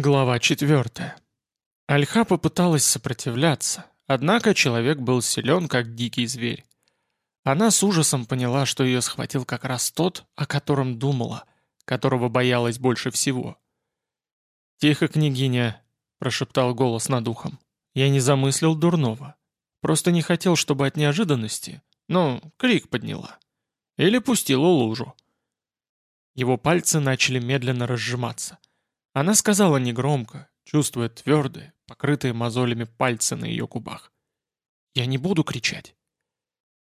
Глава 4. Альха попыталась сопротивляться, однако человек был силен, как дикий зверь. Она с ужасом поняла, что ее схватил как раз тот, о котором думала, которого боялась больше всего. «Тихо, княгиня», — прошептал голос над ухом. «Я не замыслил дурного. Просто не хотел, чтобы от неожиданности, ну, крик подняла. Или пустила лужу». Его пальцы начали медленно разжиматься — она сказала негромко, чувствуя твердые, покрытые мозолями пальцы на ее губах. «Я не буду кричать».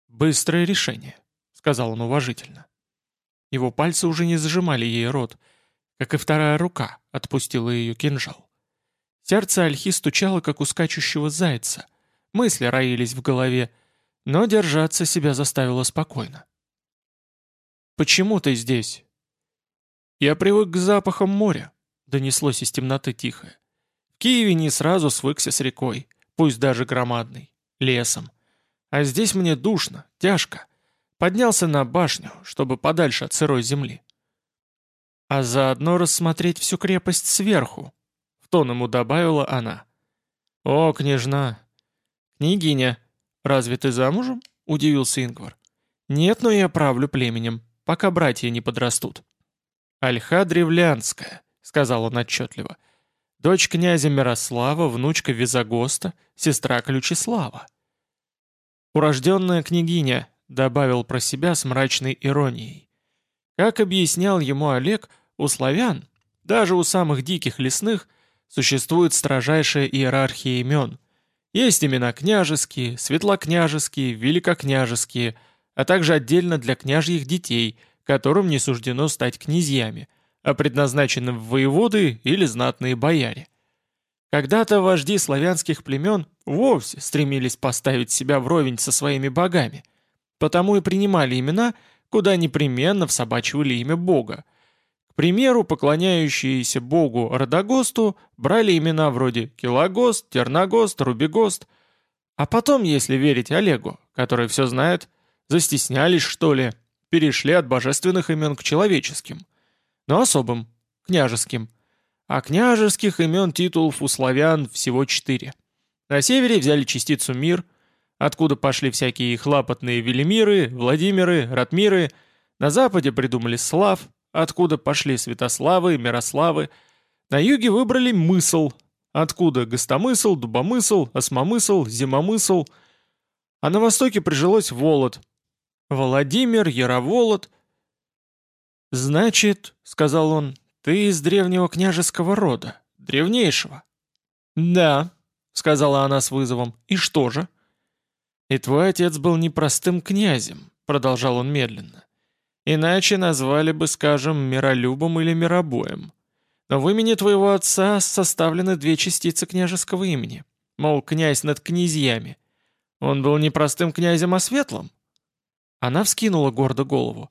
«Быстрое решение», — сказал он уважительно. Его пальцы уже не зажимали ей рот, как и вторая рука отпустила ее кинжал. Сердце Альхи стучало, как у скачущего зайца. Мысли роились в голове, но держаться себя заставило спокойно. «Почему ты здесь?» «Я привык к запахам моря», донеслось из темноты тихое. В Киеве не сразу свыкся с рекой, пусть даже громадной, лесом. А здесь мне душно, тяжко. Поднялся на башню, чтобы подальше от сырой земли. А заодно рассмотреть всю крепость сверху, в тон ему добавила она. «О, княжна!» «Княгиня, разве ты замужем?» — удивился Ингвар. «Нет, но я правлю племенем, пока братья не подрастут». «Альха Древлянская», — сказал он отчетливо. «Дочь князя Мирослава, внучка Визагоста, сестра Ключислава». «Урожденная княгиня», — добавил про себя с мрачной иронией. Как объяснял ему Олег, у славян, даже у самых диких лесных, существует строжайшая иерархия имен. Есть имена княжеские, светлокняжеские, великокняжеские, а также отдельно для княжьих детей, которым не суждено стать князьями — а предназначенным в воеводы или знатные бояре. Когда-то вожди славянских племен вовсе стремились поставить себя вровень со своими богами, потому и принимали имена, куда непременно всобачивали имя бога. К примеру, поклоняющиеся богу Родогосту брали имена вроде Килогост, Терногост, Рубигост, а потом, если верить Олегу, который все знает, застеснялись, что ли, перешли от божественных имен к человеческим но особым, княжеским. А княжеских имен титулов у славян всего четыре. На севере взяли частицу «Мир», откуда пошли всякие хлопотные Велимиры, Владимиры, Ратмиры. На западе придумали Слав, откуда пошли Святославы, Мирославы. На юге выбрали Мысл, откуда Гостомысл, Дубомысл, Осмомысл, Зимомысл. А на востоке прижилось Волод. Владимир, Яроволод — «Значит, — сказал он, — ты из древнего княжеского рода, древнейшего». «Да», — сказала она с вызовом, — «и что же?» «И твой отец был непростым князем», — продолжал он медленно. «Иначе назвали бы, скажем, миролюбом или миробоем. Но в имени твоего отца составлены две частицы княжеского имени, мол, князь над князьями. Он был не простым князем, а светлым». Она вскинула гордо голову.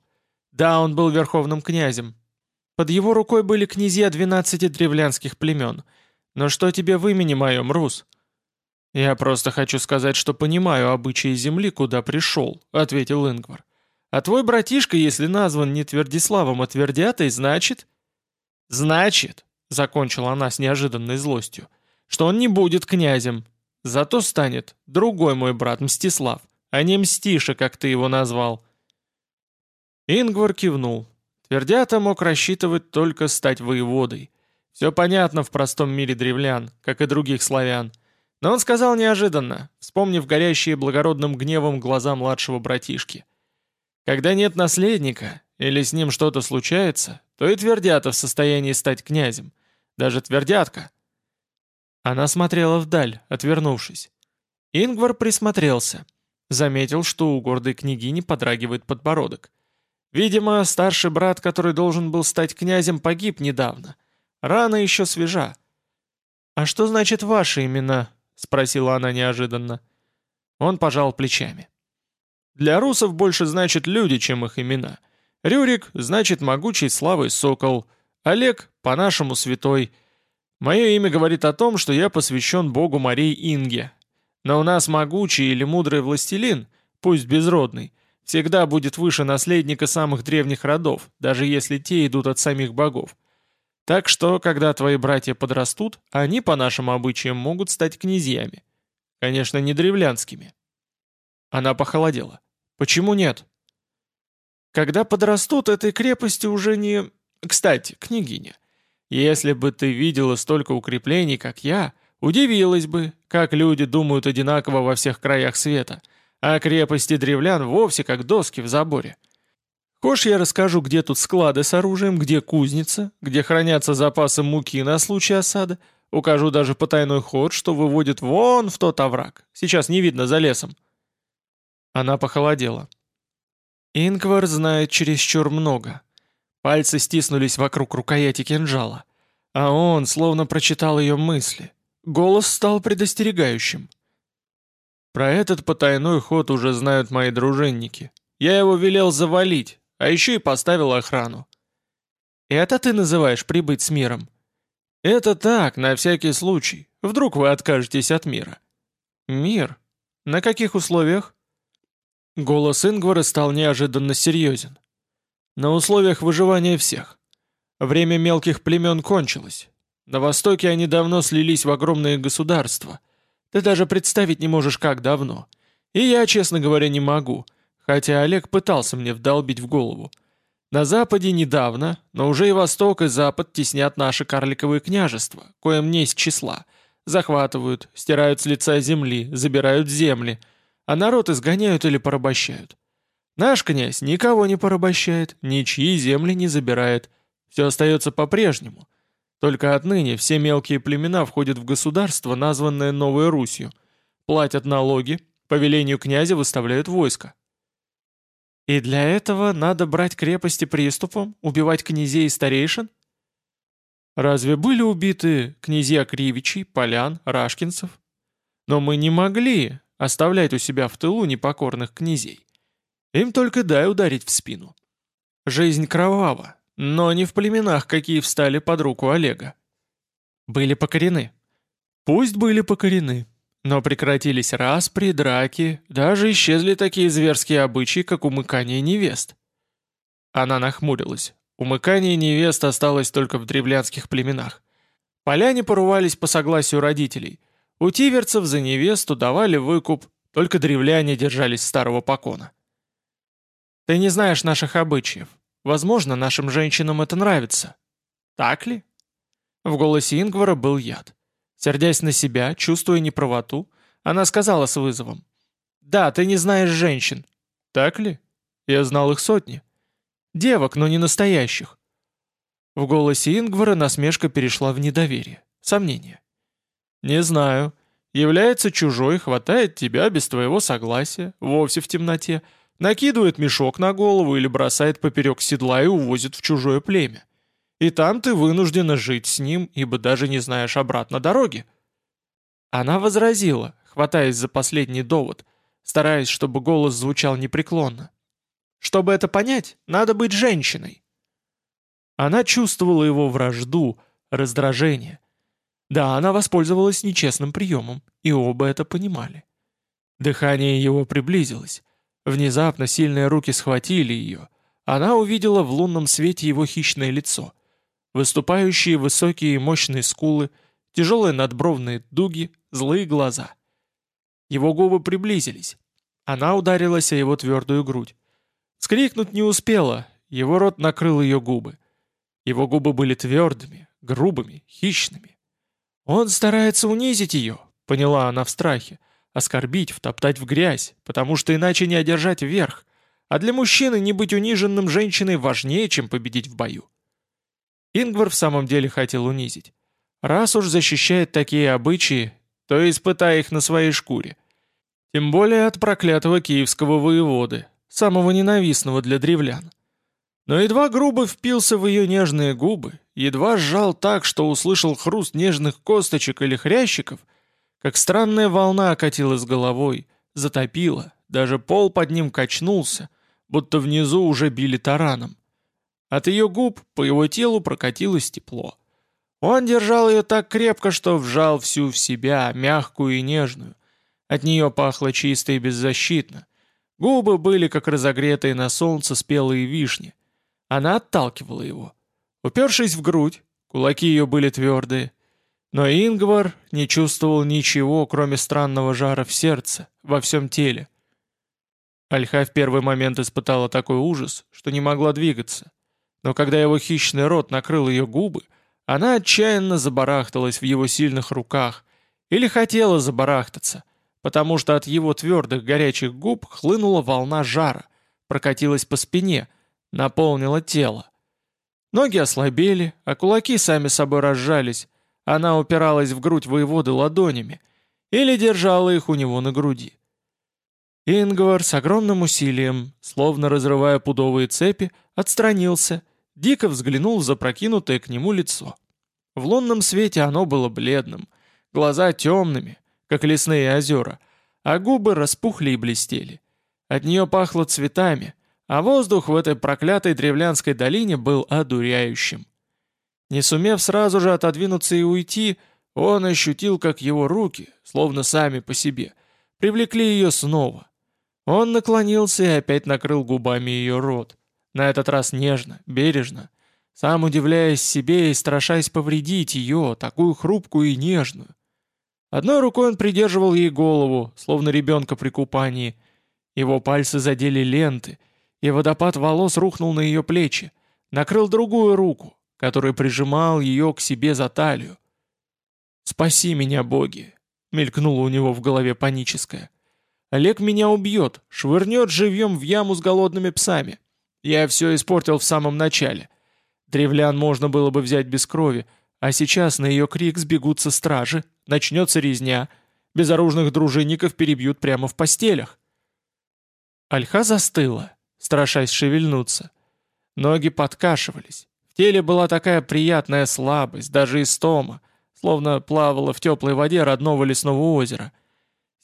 Да, он был верховным князем. Под его рукой были князья двенадцати древлянских племен. Но что тебе в имени моем, Рус?» «Я просто хочу сказать, что понимаю обычаи земли, куда пришел», — ответил Ингвар. «А твой братишка, если назван не Твердиславом, а Твердятой, значит...» «Значит», — закончила она с неожиданной злостью, «что он не будет князем. Зато станет другой мой брат Мстислав, а не Мстиша, как ты его назвал». Ингвар кивнул. Твердята мог рассчитывать только стать воеводой. Все понятно в простом мире древлян, как и других славян. Но он сказал неожиданно, вспомнив горящие благородным гневом глаза младшего братишки. Когда нет наследника, или с ним что-то случается, то и твердята в состоянии стать князем. Даже твердятка. Она смотрела вдаль, отвернувшись. Ингвар присмотрелся. Заметил, что у гордой княгини подрагивает подбородок. Видимо, старший брат, который должен был стать князем, погиб недавно. Рана еще свежа. «А что значит ваши имена?» — спросила она неожиданно. Он пожал плечами. «Для русов больше значит люди, чем их имена. Рюрик значит могучий славой сокол, Олег по-нашему святой. Мое имя говорит о том, что я посвящен богу морей Инге. Но у нас могучий или мудрый властелин, пусть безродный, всегда будет выше наследника самых древних родов, даже если те идут от самих богов. Так что, когда твои братья подрастут, они, по нашим обычаям, могут стать князьями. Конечно, не древлянскими. Она похолодела. Почему нет? Когда подрастут, этой крепости уже не... Кстати, княгиня, если бы ты видела столько укреплений, как я, удивилась бы, как люди думают одинаково во всех краях света, а крепости древлян вовсе как доски в заборе. Хочешь, я расскажу, где тут склады с оружием, где кузница, где хранятся запасы муки на случай осады, укажу даже потайной ход, что выводит вон в тот овраг, сейчас не видно за лесом. Она похолодела. Ингвар знает чересчур много. Пальцы стиснулись вокруг рукояти кинжала. А он словно прочитал ее мысли. Голос стал предостерегающим. Про этот потайной ход уже знают мои дружинники. Я его велел завалить, а еще и поставил охрану. Это ты называешь прибыть с миром? Это так, на всякий случай. Вдруг вы откажетесь от мира. Мир? На каких условиях? Голос Ингвара стал неожиданно серьезен. На условиях выживания всех. Время мелких племен кончилось. На востоке они давно слились в огромные государства. Ты даже представить не можешь, как давно. И я, честно говоря, не могу, хотя Олег пытался мне вдолбить в голову. На западе недавно, но уже и восток, и запад теснят наши карликовые княжества, коим несть числа. Захватывают, стирают с лица земли, забирают земли — а народ изгоняют или порабощают. Наш князь никого не порабощает, ничьи земли не забирает, все остается по-прежнему. Только отныне все мелкие племена входят в государство, названное Новой Русью, платят налоги, по велению князя выставляют войско. И для этого надо брать крепости приступом, убивать князей и старейшин? Разве были убиты князья Кривичей, Полян, Рашкинцев? Но мы не могли, оставлять у себя в тылу непокорных князей. Им только дай ударить в спину. Жизнь кровава, но не в племенах, какие встали под руку Олега. Были покорены. Пусть были покорены, но прекратились распри, драки, даже исчезли такие зверские обычаи, как умыкание невест. Она нахмурилась. Умыкание невест осталось только в древлянских племенах. Поляне порувались по согласию родителей – у тиверцев за невесту давали выкуп, только древляне держались старого покона. Ты не знаешь наших обычаев. Возможно, нашим женщинам это нравится. Так ли? В голосе Ингвара был яд. Сердясь на себя, чувствуя неправоту, она сказала с вызовом. «Да, ты не знаешь женщин». «Так ли? Я знал их сотни. Девок, но не настоящих». В голосе Ингвара насмешка перешла в недоверие, сомнение. «Не знаю. Является чужой, хватает тебя без твоего согласия, вовсе в темноте, накидывает мешок на голову или бросает поперек седла и увозит в чужое племя. И там ты вынуждена жить с ним, ибо даже не знаешь обратно дороги». Она возразила, хватаясь за последний довод, стараясь, чтобы голос звучал непреклонно. «Чтобы это понять, надо быть женщиной». Она чувствовала его вражду, раздражение, да, она воспользовалась нечестным приемом, и оба это понимали. Дыхание его приблизилось. Внезапно сильные руки схватили ее. Она увидела в лунном свете его хищное лицо. Выступающие высокие и мощные скулы, тяжелые надбровные дуги, злые глаза. Его губы приблизились. Она ударилась о его твердую грудь. Скрикнуть не успела, его рот накрыл ее губы. Его губы были твердыми, грубыми, хищными. «Он старается унизить ее», — поняла она в страхе, оскорбить, втоптать в грязь, потому что иначе не одержать верх, а для мужчины не быть униженным женщиной важнее, чем победить в бою. Ингвар в самом деле хотел унизить. Раз уж защищает такие обычаи, то испытай их на своей шкуре. Тем более от проклятого киевского воеводы, самого ненавистного для древлян. Но едва грубо впился в ее нежные губы, едва сжал так, что услышал хруст нежных косточек или хрящиков, как странная волна окатила с головой, затопила, даже пол под ним качнулся, будто внизу уже били тараном. От ее губ по его телу прокатилось тепло. Он держал ее так крепко, что вжал всю в себя, мягкую и нежную. От нее пахло чисто и беззащитно. Губы были, как разогретые на солнце спелые вишни. Она отталкивала его. Упершись в грудь, кулаки ее были твердые. Но Ингвар не чувствовал ничего, кроме странного жара в сердце, во всем теле. Альха в первый момент испытала такой ужас, что не могла двигаться. Но когда его хищный рот накрыл ее губы, она отчаянно забарахталась в его сильных руках, или хотела забарахтаться, потому что от его твердых горячих губ хлынула волна жара, прокатилась по спине, наполнила тело. Ноги ослабели, а кулаки сами собой разжались, она упиралась в грудь воеводы ладонями или держала их у него на груди. Ингвар с огромным усилием, словно разрывая пудовые цепи, отстранился, дико взглянул в запрокинутое к нему лицо. В лунном свете оно было бледным, глаза темными, как лесные озера, а губы распухли и блестели. От нее пахло цветами, а воздух в этой проклятой древлянской долине был одуряющим. Не сумев сразу же отодвинуться и уйти, он ощутил, как его руки, словно сами по себе, привлекли ее снова. Он наклонился и опять накрыл губами ее рот. На этот раз нежно, бережно, сам удивляясь себе и страшась повредить ее, такую хрупкую и нежную. Одной рукой он придерживал ей голову, словно ребенка при купании. Его пальцы задели ленты, и водопад волос рухнул на ее плечи, накрыл другую руку, который прижимал ее к себе за талию. «Спаси меня, боги!» — мелькнуло у него в голове паническое. Олег меня убьет, швырнет живьем в яму с голодными псами. Я все испортил в самом начале. Древлян можно было бы взять без крови, а сейчас на ее крик сбегутся стражи, начнется резня, безоружных дружинников перебьют прямо в постелях. Альха застыла, страшась шевельнуться. Ноги подкашивались. В теле была такая приятная слабость, даже истома, словно плавала в теплой воде родного лесного озера —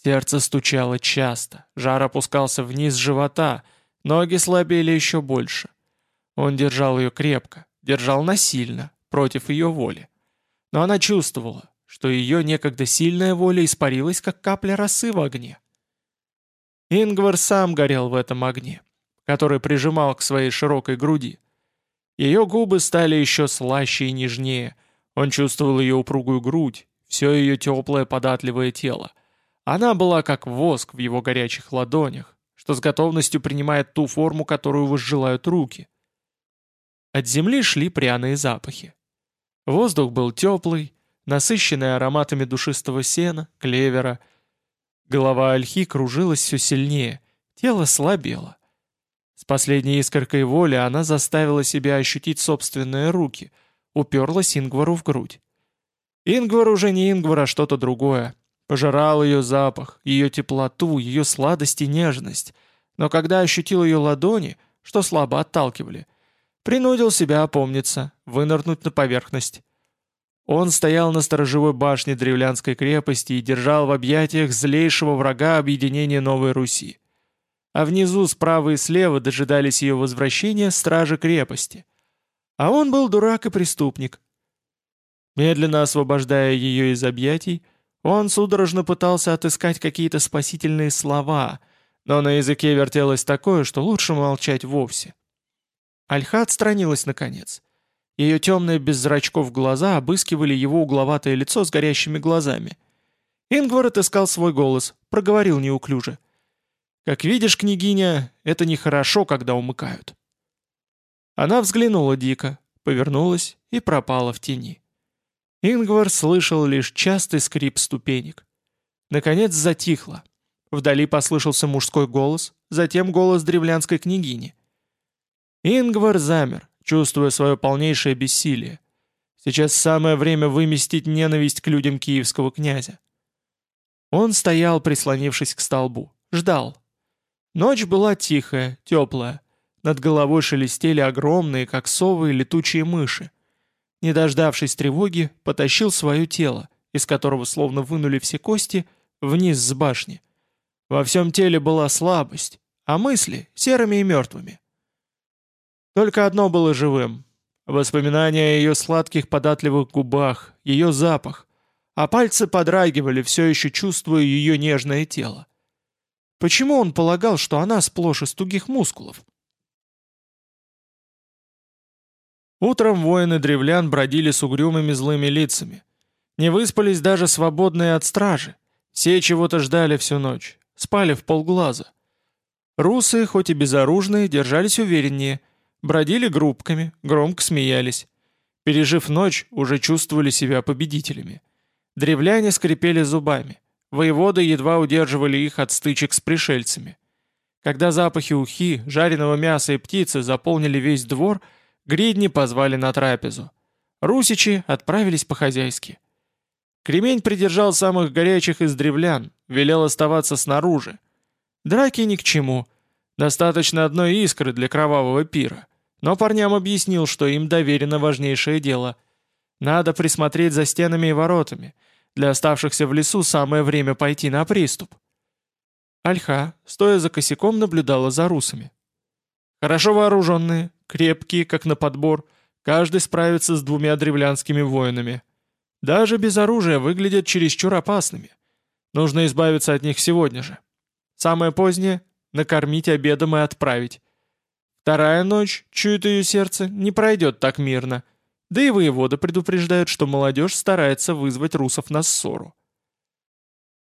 Сердце стучало часто, жар опускался вниз живота, ноги слабели еще больше. Он держал ее крепко, держал насильно, против ее воли. Но она чувствовала, что ее некогда сильная воля испарилась, как капля росы в огне. Ингвар сам горел в этом огне, который прижимал к своей широкой груди. Ее губы стали еще слаще и нежнее, он чувствовал ее упругую грудь, все ее теплое податливое тело. Она была как воск в его горячих ладонях, что с готовностью принимает ту форму, которую возжелают руки. От земли шли пряные запахи. Воздух был теплый, насыщенный ароматами душистого сена, клевера. Голова ольхи кружилась все сильнее, тело слабело. С последней искоркой воли она заставила себя ощутить собственные руки, уперлась Ингвару в грудь. Ингвар уже не Ингвар, а что-то другое, Пожирал ее запах, ее теплоту, ее сладость и нежность. Но когда ощутил ее ладони, что слабо отталкивали, принудил себя опомниться, вынырнуть на поверхность. Он стоял на сторожевой башне древлянской крепости и держал в объятиях злейшего врага объединения Новой Руси. А внизу справа и слева дожидались ее возвращения стражи крепости. А он был дурак и преступник. Медленно освобождая ее из объятий, он судорожно пытался отыскать какие-то спасительные слова, но на языке вертелось такое, что лучше молчать вовсе. Альха отстранилась наконец. Ее темные без зрачков глаза обыскивали его угловатое лицо с горящими глазами. Ингвар отыскал свой голос, проговорил неуклюже. «Как видишь, княгиня, это нехорошо, когда умыкают». Она взглянула дико, повернулась и пропала в тени. Ингвар слышал лишь частый скрип ступенек. Наконец затихло. Вдали послышался мужской голос, затем голос древлянской княгини. Ингвар замер, чувствуя свое полнейшее бессилие. Сейчас самое время выместить ненависть к людям киевского князя. Он стоял, прислонившись к столбу, ждал. Ночь была тихая, теплая. Над головой шелестели огромные, как совы, летучие мыши не дождавшись тревоги, потащил свое тело, из которого словно вынули все кости, вниз с башни. Во всем теле была слабость, а мысли — серыми и мертвыми. Только одно было живым — воспоминания о ее сладких податливых губах, ее запах, а пальцы подрагивали, все еще чувствуя ее нежное тело. Почему он полагал, что она сплошь из тугих мускулов? Утром воины древлян бродили с угрюмыми злыми лицами. Не выспались даже свободные от стражи. Все чего-то ждали всю ночь. Спали в полглаза. Русы, хоть и безоружные, держались увереннее. Бродили группками, громко смеялись. Пережив ночь, уже чувствовали себя победителями. Древляне скрипели зубами. Воеводы едва удерживали их от стычек с пришельцами. Когда запахи ухи, жареного мяса и птицы заполнили весь двор, гридни позвали на трапезу. Русичи отправились по-хозяйски. Кремень придержал самых горячих из древлян, велел оставаться снаружи. Драки ни к чему. Достаточно одной искры для кровавого пира. Но парням объяснил, что им доверено важнейшее дело. Надо присмотреть за стенами и воротами. Для оставшихся в лесу самое время пойти на приступ. Альха, стоя за косяком, наблюдала за русами. Хорошо вооруженные, крепкие, как на подбор, каждый справится с двумя древлянскими воинами. Даже без оружия выглядят чересчур опасными. Нужно избавиться от них сегодня же. Самое позднее — накормить обедом и отправить. Вторая ночь, чует ее сердце, не пройдет так мирно. Да и воевода предупреждают, что молодежь старается вызвать русов на ссору.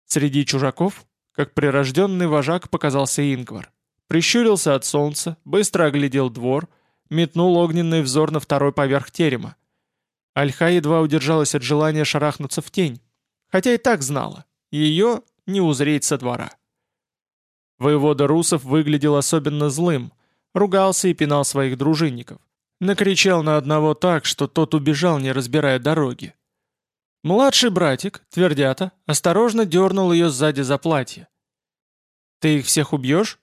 Среди чужаков, как прирожденный вожак, показался Ингвар. Прищурился от солнца, быстро оглядел двор, метнул огненный взор на второй поверх терема. Альха едва удержалась от желания шарахнуться в тень, хотя и так знала, ее не узреть со двора. Воевода Русов выглядел особенно злым, ругался и пинал своих дружинников. Накричал на одного так, что тот убежал, не разбирая дороги. Младший братик, твердята, осторожно дернул ее сзади за платье. «Ты их всех убьешь?»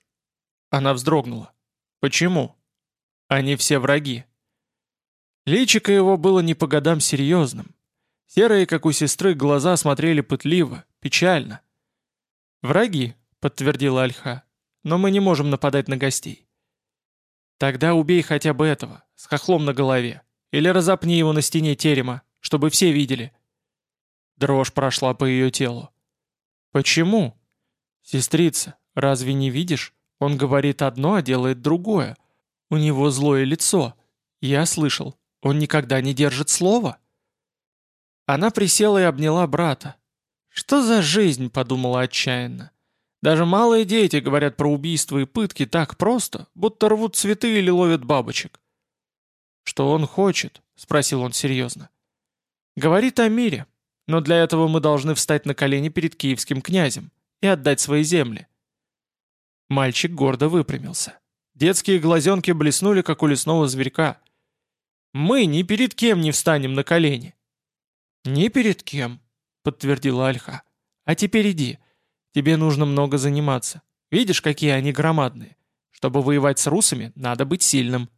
Она вздрогнула. «Почему?» «Они все враги». Личико его было не по годам серьезным. Серые, как у сестры, глаза смотрели пытливо, печально. «Враги», — подтвердила Альха, — «но мы не можем нападать на гостей. Тогда убей хотя бы этого, с хохлом на голове. Или разопни его на стене терема, чтобы все видели. Дрожь прошла по ее телу. Почему? Сестрица, разве не видишь? Он говорит одно, а делает другое. У него злое лицо. Я слышал, он никогда не держит слова. Она присела и обняла брата. «Что за жизнь?» — подумала отчаянно. Даже малые дети говорят про убийства и пытки так просто, будто рвут цветы или ловят бабочек. «Что он хочет?» — спросил он серьезно. «Говорит о мире, но для этого мы должны встать на колени перед киевским князем и отдать свои земли». Мальчик гордо выпрямился. Детские глазенки блеснули, как у лесного зверька. «Мы ни перед кем не встанем на колени». «Ни перед кем», — подтвердила Альха. «А теперь иди, Тебе нужно много заниматься. Видишь, какие они громадные. Чтобы воевать с русами, надо быть сильным.